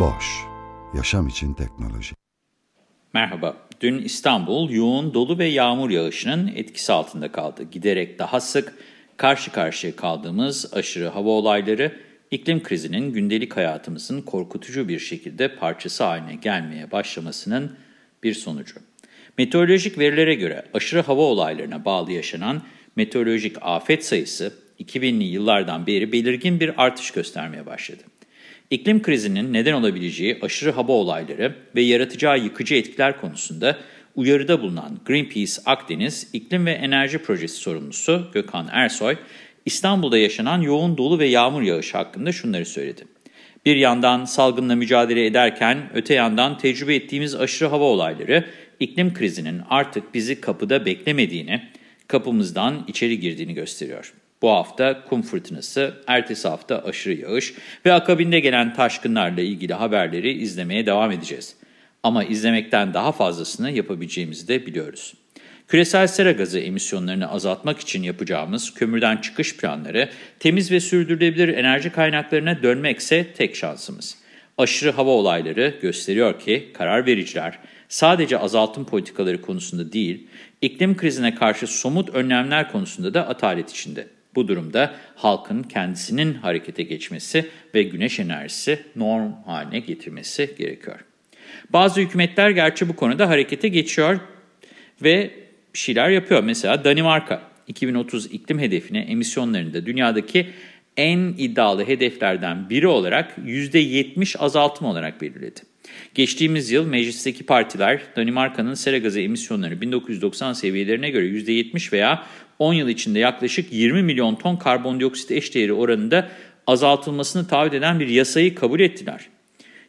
Boş, yaşam için teknoloji. Merhaba. Dün İstanbul yoğun dolu ve yağmur yağışının etkisi altında kaldı. Giderek daha sık karşı karşıya kaldığımız aşırı hava olayları, iklim krizinin gündelik hayatımızın korkutucu bir şekilde parçası haline gelmeye başlamasının bir sonucu. Meteorolojik verilere göre aşırı hava olaylarına bağlı yaşanan meteorolojik afet sayısı 2000'li yıllardan beri belirgin bir artış göstermeye başladı. İklim krizinin neden olabileceği aşırı hava olayları ve yaratacağı yıkıcı etkiler konusunda uyarıda bulunan Greenpeace Akdeniz İklim ve Enerji Projesi sorumlusu Gökhan Ersoy, İstanbul'da yaşanan yoğun dolu ve yağmur yağışı hakkında şunları söyledi. Bir yandan salgınla mücadele ederken öte yandan tecrübe ettiğimiz aşırı hava olayları iklim krizinin artık bizi kapıda beklemediğini, kapımızdan içeri girdiğini gösteriyor. Bu hafta kum fırtınası, ertesi hafta aşırı yağış ve akabinde gelen taşkınlarla ilgili haberleri izlemeye devam edeceğiz. Ama izlemekten daha fazlasını yapabileceğimizi de biliyoruz. Küresel sera gazı emisyonlarını azaltmak için yapacağımız kömürden çıkış planları, temiz ve sürdürülebilir enerji kaynaklarına dönmekse tek şansımız. Aşırı hava olayları gösteriyor ki karar vericiler sadece azaltım politikaları konusunda değil, iklim krizine karşı somut önlemler konusunda da atalet içinde. Bu durumda halkın kendisinin harekete geçmesi ve güneş enerjisi norm haline getirmesi gerekiyor. Bazı hükümetler gerçi bu konuda harekete geçiyor ve bir şeyler yapıyor. Mesela Danimarka 2030 iklim hedefine emisyonlarında dünyadaki en iddialı hedeflerden biri olarak %70 azaltım olarak belirledi. Geçtiğimiz yıl meclisteki partiler Danimarka'nın sera gazı emisyonları 1990 seviyelerine göre %70 veya 10 yıl içinde yaklaşık 20 milyon ton karbondioksit eşdeğeri oranında azaltılmasını taahhüt eden bir yasayı kabul ettiler.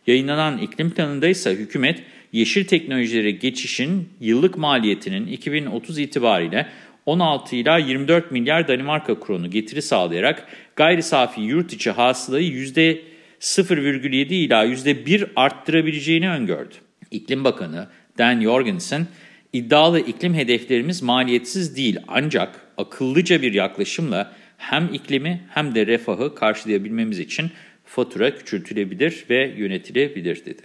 Yayınlanan iklim planında ise hükümet yeşil teknolojilere geçişin yıllık maliyetinin 2030 itibariyle 16 ila 24 milyar Danimarka kronu getiri sağlayarak gayri safi yurt içi hasılayı %0,7 ila %1 arttırabileceğini öngördü. İklim Bakanı Dan Jorgensen, iddialı iklim hedeflerimiz maliyetsiz değil ancak akıllıca bir yaklaşımla hem iklimi hem de refahı karşılayabilmemiz için fatura küçültülebilir ve yönetilebilir dedi.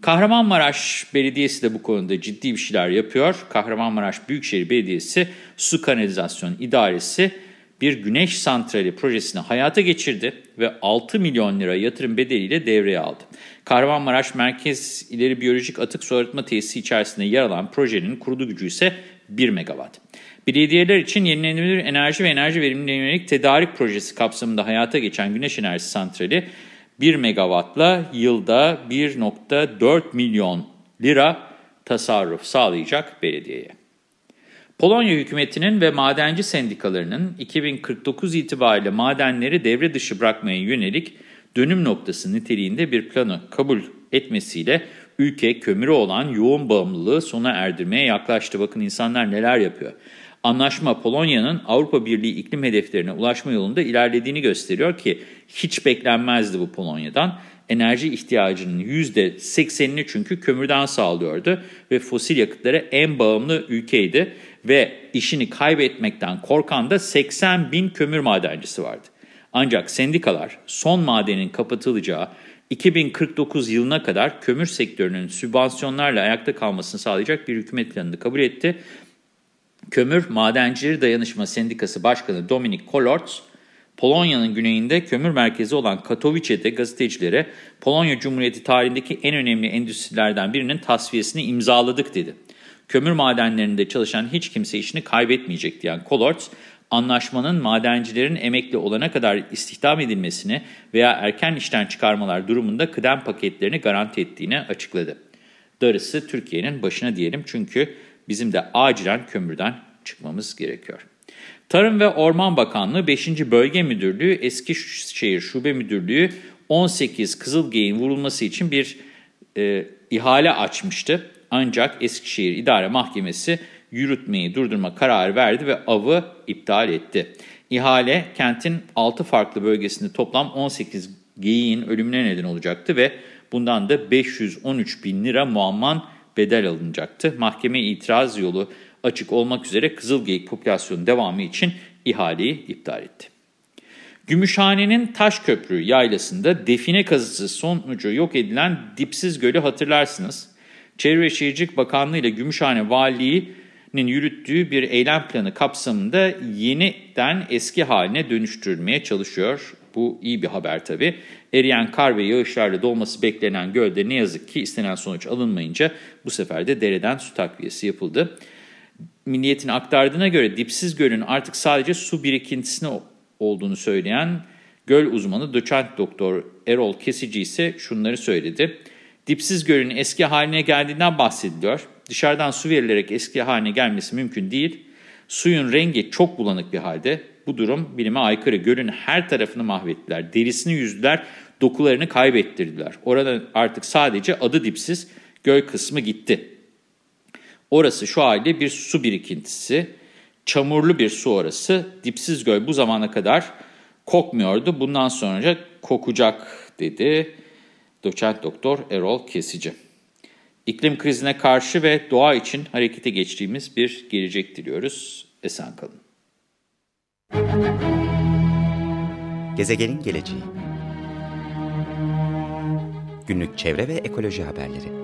Kahramanmaraş Belediyesi de bu konuda ciddi bir şeyler yapıyor. Kahramanmaraş Büyükşehir Belediyesi Su Kanalizasyon İdaresi bir güneş santrali projesini hayata geçirdi ve 6 milyon lira yatırım bedeliyle devreye aldı. Kahramanmaraş Merkez İleri Biyolojik Atık Su Arıtma Tesisi içerisinde yer alan projenin kurulu gücü ise 1 megawatt. Belediyeler için yenilenebilir enerji ve enerji verimliliğine yönelik tedarik projesi kapsamında hayata geçen güneş enerjisi santrali 1 megawattla yılda 1.4 milyon lira tasarruf sağlayacak belediyeye. Polonya hükümetinin ve madenci sendikalarının 2049 itibariyle madenleri devre dışı bırakmaya yönelik dönüm noktası niteliğinde bir planı kabul etmesiyle ülke kömüre olan yoğun bağımlılığı sona erdirmeye yaklaştı. Bakın insanlar neler yapıyor. Anlaşma Polonya'nın Avrupa Birliği iklim hedeflerine ulaşma yolunda ilerlediğini gösteriyor ki hiç beklenmezdi bu Polonya'dan. Enerji ihtiyacının %80'ini çünkü kömürden sağlıyordu ve fosil yakıtlara en bağımlı ülkeydi ve işini kaybetmekten korkan da 80 bin kömür madencisi vardı. Ancak sendikalar son madenin kapatılacağı 2049 yılına kadar kömür sektörünün sübvansiyonlarla ayakta kalmasını sağlayacak bir hükümet planını kabul etti. Kömür Madencileri Dayanışma Sendikası Başkanı Dominik Kolorz, Polonya'nın güneyinde kömür merkezi olan Katowice'de gazetecilere Polonya Cumhuriyeti tarihindeki en önemli endüstrilerden birinin tasfiyesini imzaladık dedi. Kömür madenlerinde çalışan hiç kimse işini kaybetmeyecek diyen Kolorz, anlaşmanın madencilerin emekli olana kadar istihdam edilmesini veya erken işten çıkarmalar durumunda kıdem paketlerini garanti ettiğini açıkladı. Darısı Türkiye'nin başına diyelim çünkü bizim de acilen kömürden çıkmamız gerekiyor. Tarım ve Orman Bakanlığı 5. Bölge Müdürlüğü Eskişehir Şube Müdürlüğü 18 Kızılgeyik'in vurulması için bir e, ihale açmıştı. Ancak Eskişehir İdare Mahkemesi yürütmeyi durdurma kararı verdi ve avı iptal etti. İhale kentin 6 farklı bölgesinde toplam 18 geyiğin ölümüne neden olacaktı ve bundan da 513 bin lira muamman bedel alınacaktı. Mahkeme itiraz yolu açık olmak üzere Kızılgeyik popülasyonu devamı için ihaleyi iptal etti. Gümüşhane'nin Taşköprü yaylasında define kazısı sonucu yok edilen Dipsiz Gölü hatırlarsınız. Çevre ve Şehircilik Bakanlığı ile Gümüşhane Valiliği'nin yürüttüğü bir eylem planı kapsamında yeniden eski haline dönüştürülmeye çalışıyor. Bu iyi bir haber tabii. Eriyen kar ve yağışlarla dolması beklenen gölde ne yazık ki istenen sonuç alınmayınca bu sefer de dereden su takviyesi yapıldı. Milliyetin aktardığına göre Dipsiz Göl'ün artık sadece su birikintisine olduğunu söyleyen göl uzmanı doçent doktor Erol Kesici ise şunları söyledi. Dipsiz Göl'ün eski haline geldiğinden bahsediliyor. Dışarıdan su verilerek eski haline gelmesi mümkün değil. Suyun rengi çok bulanık bir halde. Bu durum bilime aykırı. Gölün her tarafını mahvettiler. Derisini yüzdüler, dokularını kaybettirdiler. Orada artık sadece adı dipsiz göl kısmı gitti. Orası şu halde bir su birikintisi. Çamurlu bir su orası. Dipsiz göl bu zamana kadar kokmuyordu. Bundan sonra kokacak dedi doçent doktor Erol Kesici. İklim krizine karşı ve doğa için harekete geçtiğimiz bir gelecek diliyoruz. Esen kalın. Gezegenin geleceği Günlük çevre ve ekoloji haberleri